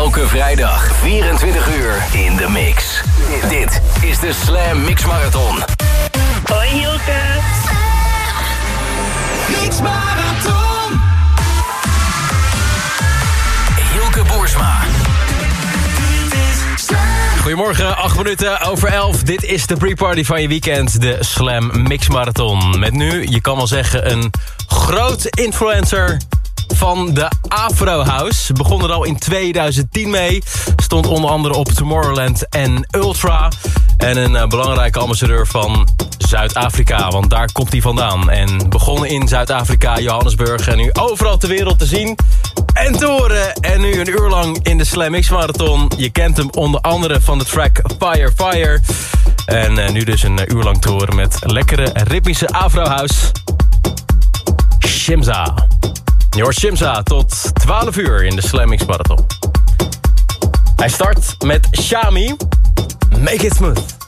Elke vrijdag 24 uur in de mix. Dit is de Slam Mix Marathon. Hoi Hilke. Mix Marathon. Hilke Boersma. Goedemorgen, 8 minuten over 11. Dit is de pre-party van je weekend, de Slam Mix Marathon. Met nu, je kan wel zeggen, een groot influencer van de Afro House. Begon er al in 2010 mee. Stond onder andere op Tomorrowland en Ultra. En een uh, belangrijke ambassadeur van Zuid-Afrika, want daar komt hij vandaan. En begonnen in Zuid-Afrika, Johannesburg. En nu overal ter wereld te zien en te horen. En nu een uur lang in de Slam X Marathon. Je kent hem onder andere van de track Fire Fire. En uh, nu dus een uur lang te horen met lekkere ritmische Afro House. Shimza. Hoort Shimza tot 12 uur in de Slam X Marathon. Hij start met Shami. Make it smooth.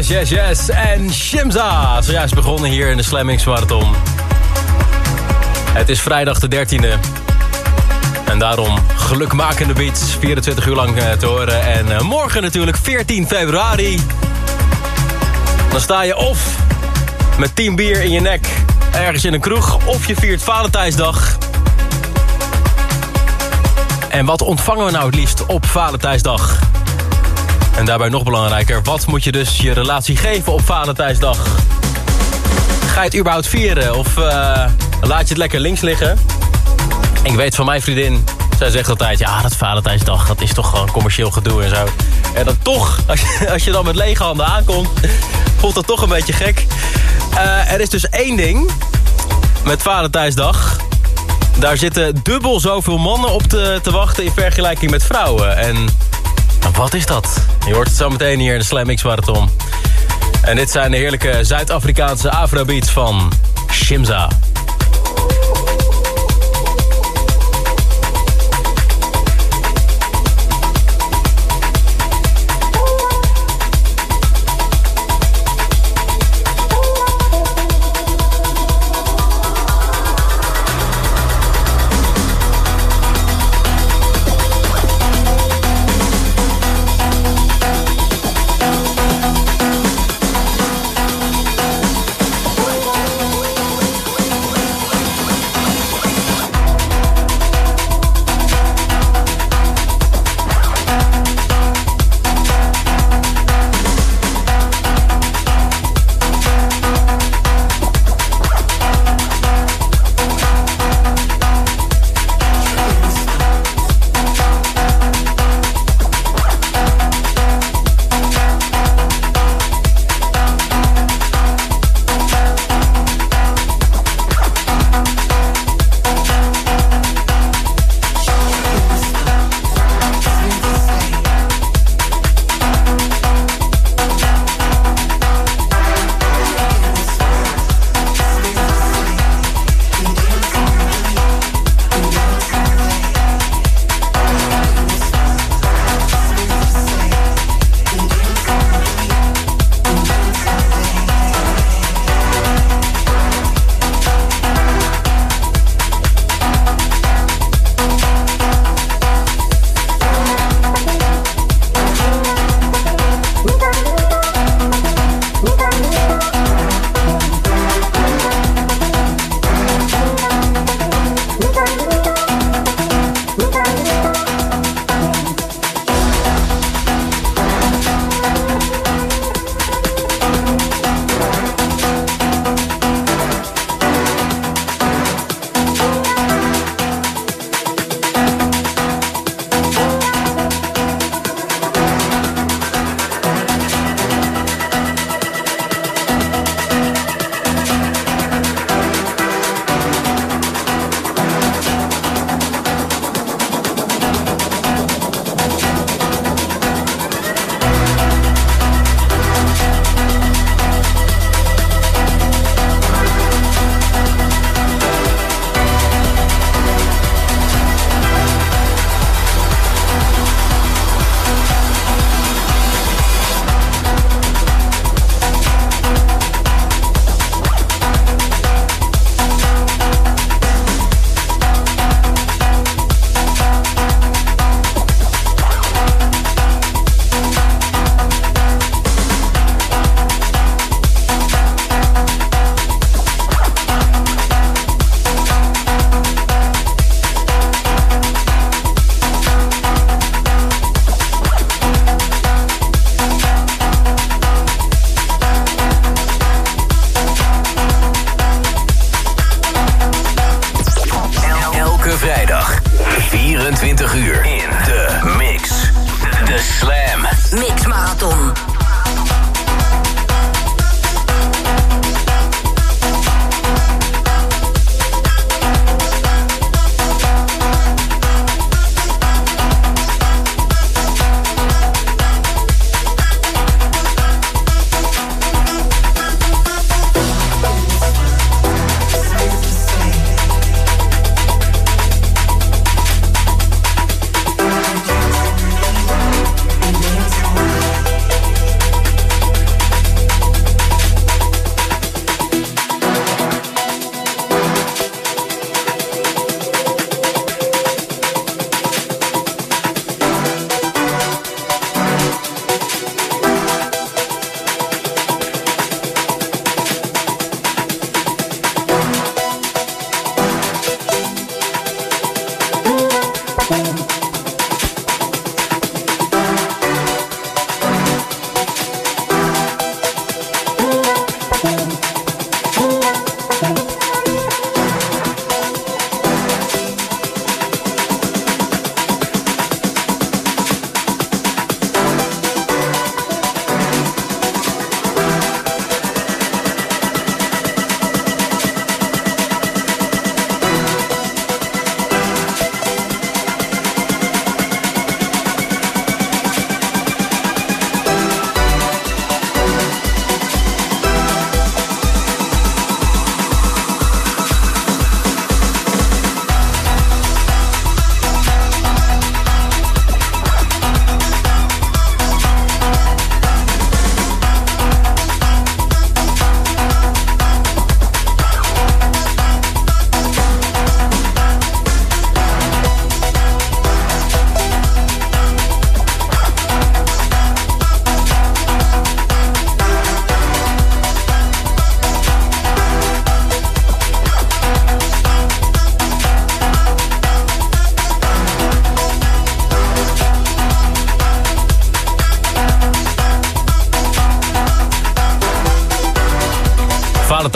Yes, yes, yes. En Shimza, zojuist begonnen hier in de Slam Mix Marathon. Het is vrijdag de 13e. En daarom gelukmakende beats, 24 uur lang eh, te horen. En eh, morgen natuurlijk 14 februari. Dan sta je of met 10 bier in je nek ergens in een kroeg... of je viert Valentijnsdag. En wat ontvangen we nou het liefst op Valentijnsdag? En daarbij nog belangrijker, wat moet je dus je relatie geven op Valentijnsdag? Ga je het überhaupt vieren of uh, laat je het lekker links liggen? Ik weet van mijn vriendin, zij zegt altijd... ja, dat Valentijnsdag, dat is toch gewoon commercieel gedoe en zo. En dan toch, als je, als je dan met lege handen aankomt... voelt dat toch een beetje gek. Uh, er is dus één ding met Valentijnsdag... Daar zitten dubbel zoveel mannen op te, te wachten in vergelijking met vrouwen. En wat is dat? Je hoort het zo meteen hier in de Slam X. En dit zijn de heerlijke Zuid-Afrikaanse afrobeats van Shimza.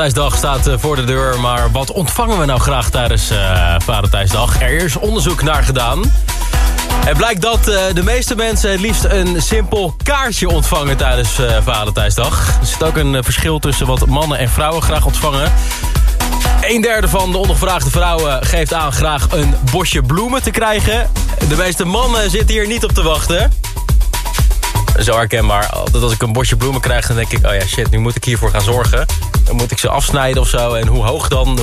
Valentijnsdag staat eh, voor de deur, maar wat ontvangen we nou graag tijdens uh, Valentijnsdag? Er is onderzoek naar gedaan. Het blijkt dat uh, de meeste mensen het liefst een simpel kaartje ontvangen tijdens uh, Valentijnsdag. Er zit ook een verschil tussen wat mannen en vrouwen graag ontvangen. Een derde van de ondervraagde vrouwen geeft aan graag een bosje bloemen te krijgen. De meeste mannen zitten hier niet op te wachten zo herkenbaar. Altijd als ik een bosje bloemen krijg, dan denk ik... oh ja, shit, nu moet ik hiervoor gaan zorgen. Dan moet ik ze afsnijden of zo. En hoe hoog dan?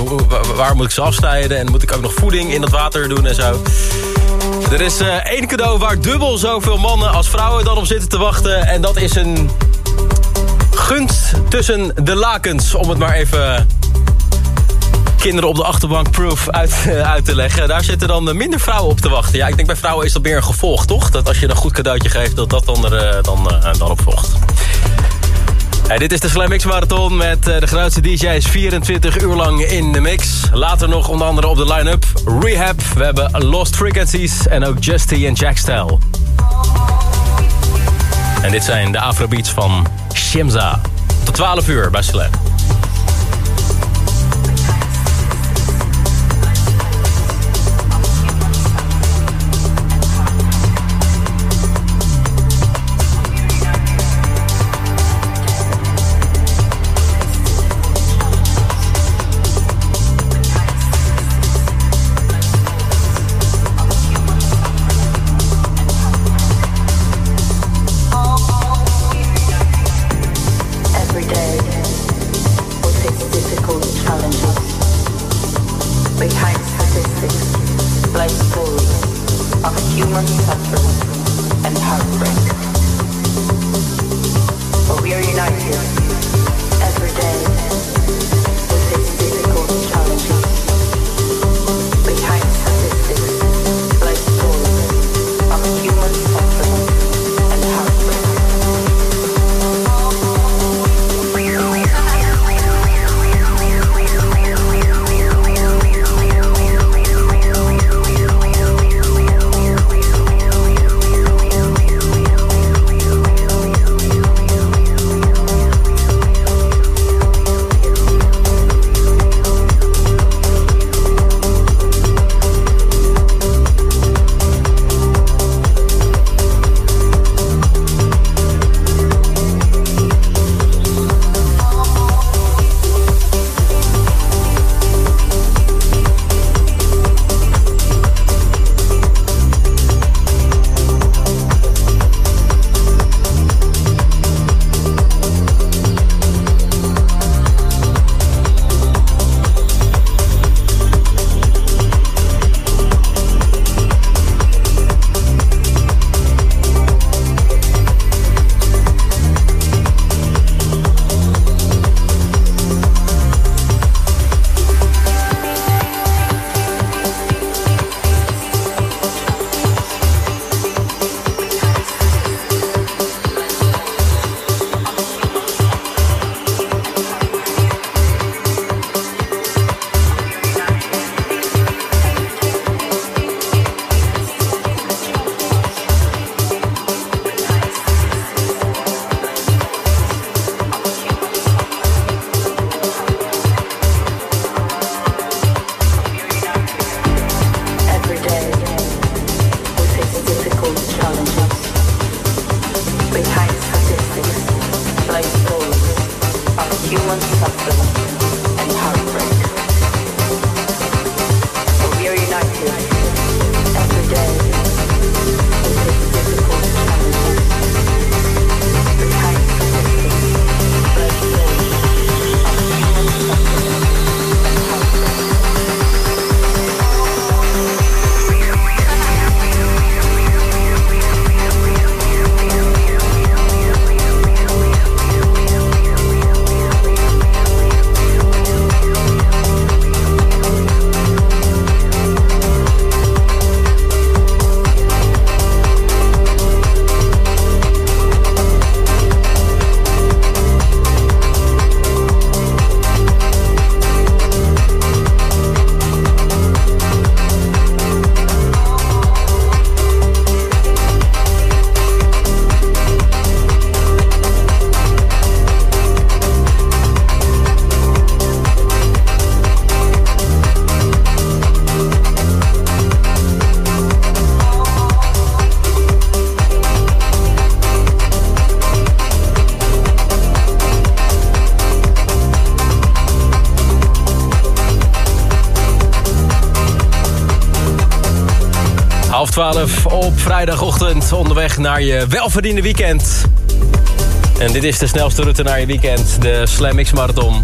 Waar moet ik ze afsnijden? En moet ik ook nog voeding in dat water doen en zo. Er is uh, één cadeau waar dubbel zoveel mannen als vrouwen dan op zitten te wachten. En dat is een gunst tussen de lakens. Om het maar even kinderen op de achterbank proof uit, uh, uit te leggen. Daar zitten dan minder vrouwen op te wachten. Ja, ik denk bij vrouwen is dat meer een gevolg, toch? Dat als je een goed cadeautje geeft, dat dat dan, er, uh, dan, dan op volgt. Dit is de Slam Mix Marathon met de grootste DJ's 24 uur lang in de mix. Later nog onder andere op de line-up Rehab. We hebben Lost Frequencies en ook Justy en Jack Style. En dit zijn de afrobeats van Shimza. Tot 12 uur bij Slam. Vrijdagochtend onderweg naar je welverdiende weekend. En dit is de snelste route naar je weekend, de Slam X Marathon.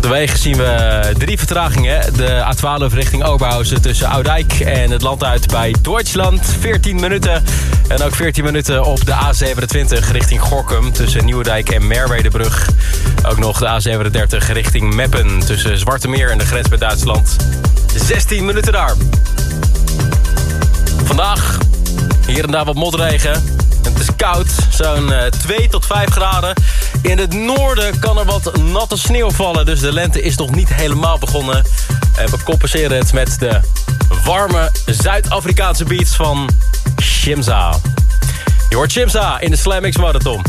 De wegen zien we drie vertragingen. De A12 richting Oberhausen tussen Oudijk en het land uit bij Duitsland. 14 minuten. En ook 14 minuten op de A27 richting Gorkum tussen Nieuwedijk en Merwedebrug. Ook nog de A37 richting Meppen tussen Zwarte Meer en de grens met Duitsland. 16 minuten daar. Vandaag hier en daar wat motregen. Het is koud, zo'n 2 tot 5 graden. In het noorden kan er wat natte sneeuw vallen, dus de lente is nog niet helemaal begonnen. En we compenseren het met de warme Zuid-Afrikaanse beats van Shimza. Je hoort Shimza in de Slam X Marathon.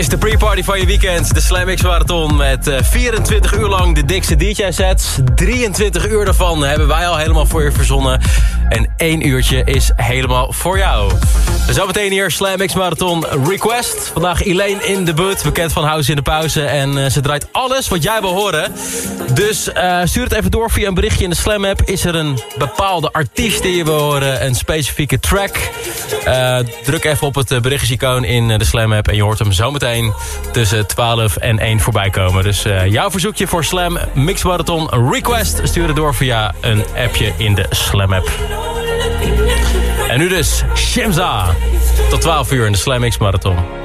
Is de pre-party van je weekend. De Slam X Marathon met 24 uur lang de dikste DJ-sets. 23 uur daarvan hebben wij al helemaal voor je verzonnen. En één uurtje is helemaal voor jou. Zometeen hier Slam X Marathon Request. Vandaag Elaine in de but, bekend van House in de Pauze. En ze draait alles wat jij wil horen. Dus uh, stuur het even door via een berichtje in de Slam app. Is er een bepaalde artiest die je wil horen? Een specifieke track? Uh, druk even op het berichtsicoon in de Slam app. En je hoort hem zometeen tussen 12 en 1 voorbij komen. Dus jouw verzoekje voor Slam Mix Marathon Request. Stuur het door via een appje in de Slam app. En nu dus Shemza. Tot 12 uur in de Slam Mix Marathon.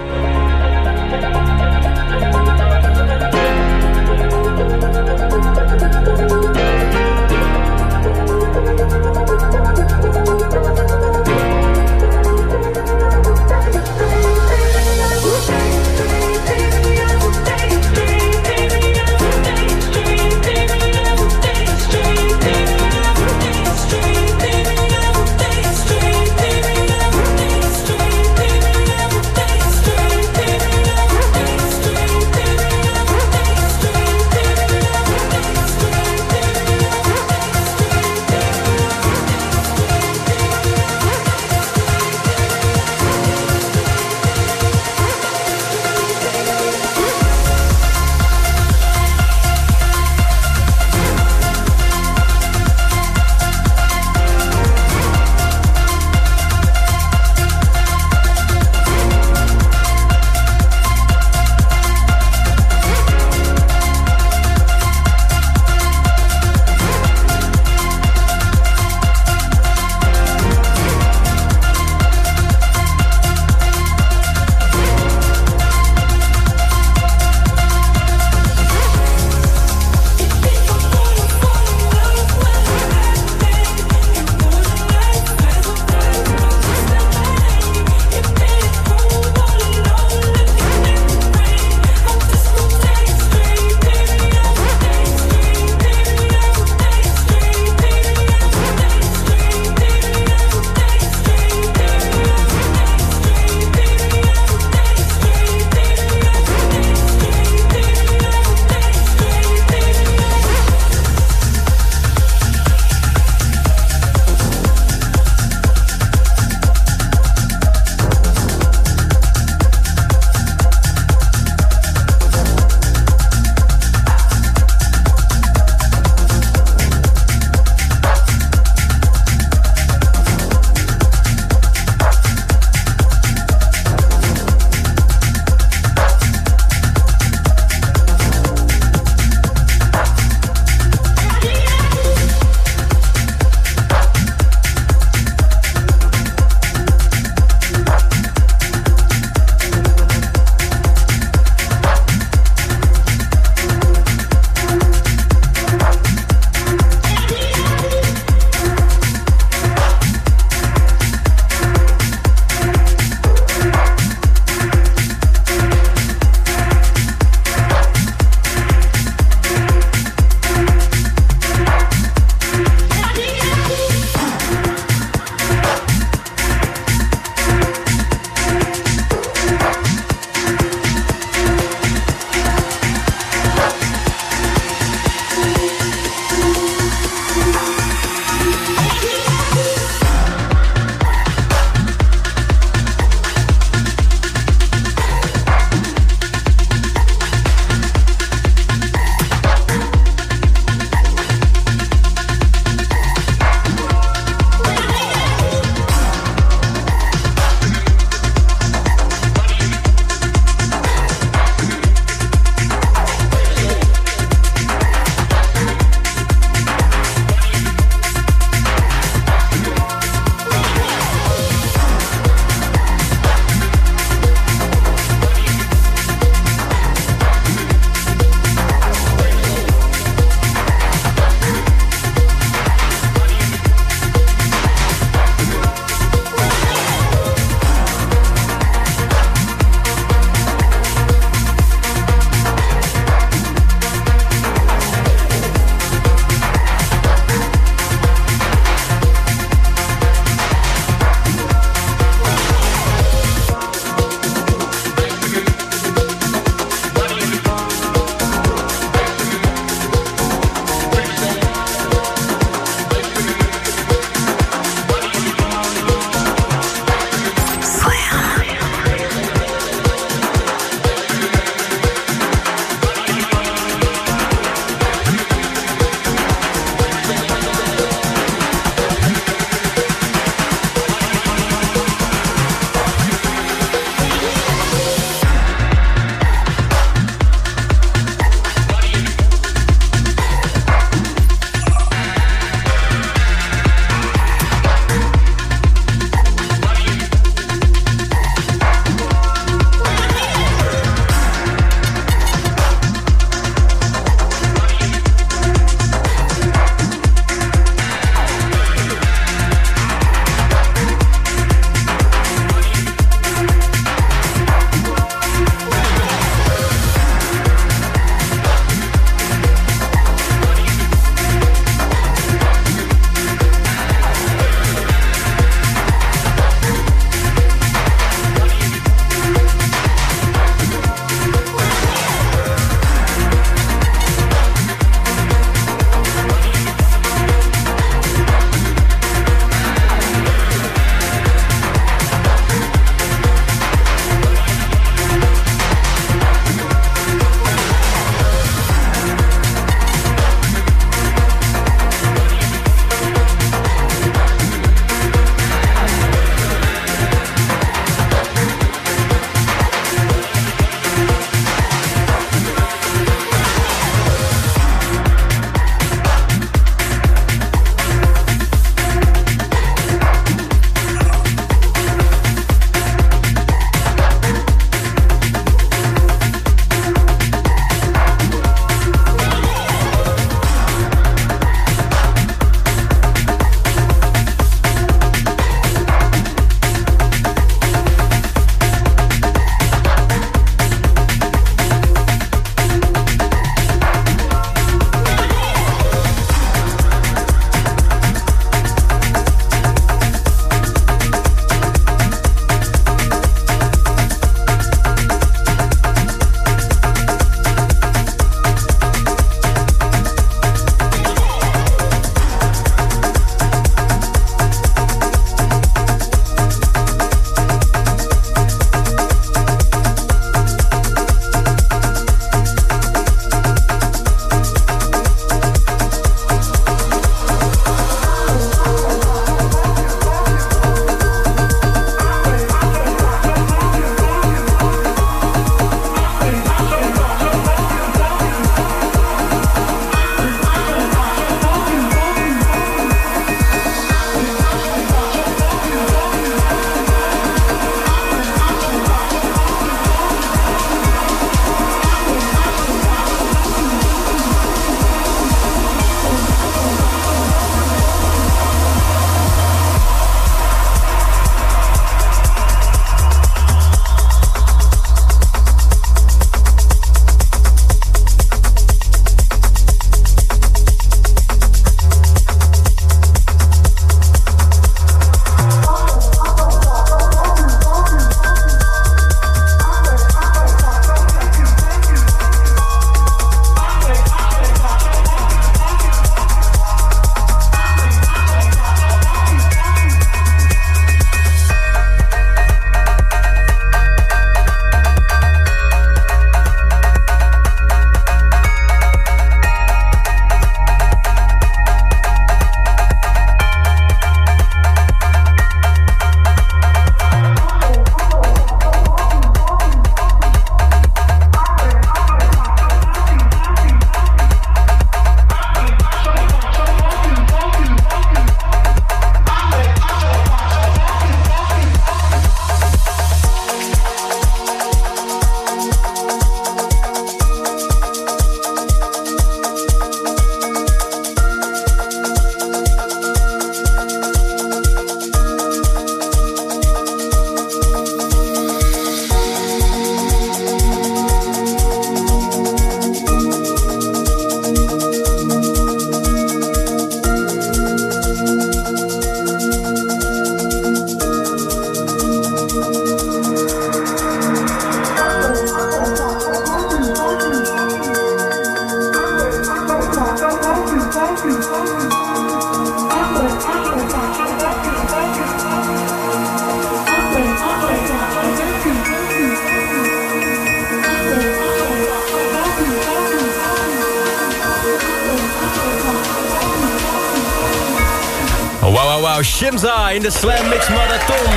Shimza in de Slam Mix Marathon.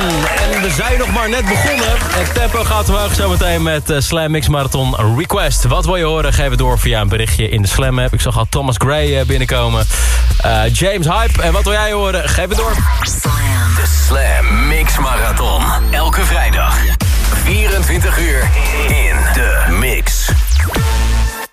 En we zijn nog maar net begonnen. Het tempo gaat omhoog zometeen met uh, Slam Mix Marathon Request. Wat wil je horen? Geef het door via een berichtje in de Slam app. Ik zag al Thomas Gray uh, binnenkomen. Uh, James Hype. En wat wil jij horen? Geef het door. De Slam Mix Marathon. Elke vrijdag. 24 uur in de mix.